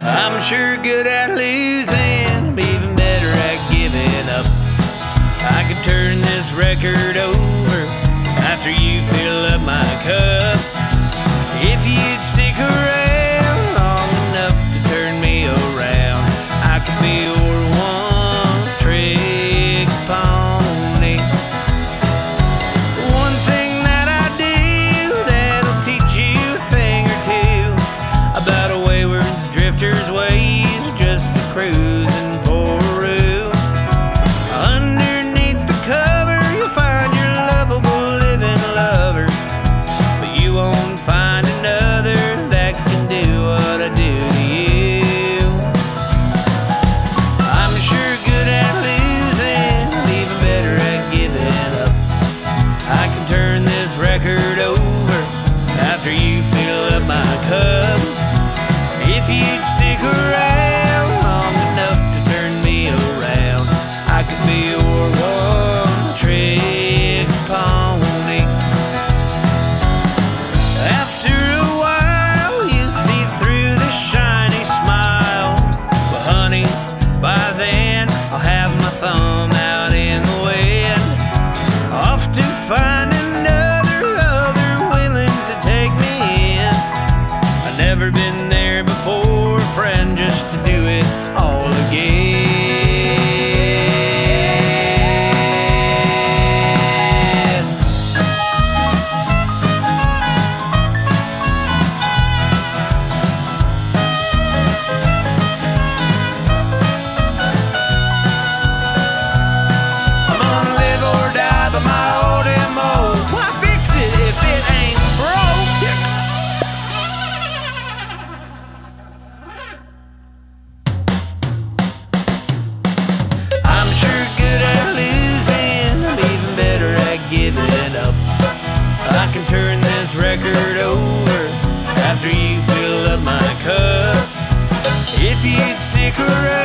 I'm sure good at losing, I'm even better at giving up. I could turn this record over after you fill up my thumb out in the wind. Often find after you fill up my cup. If you'd stick around.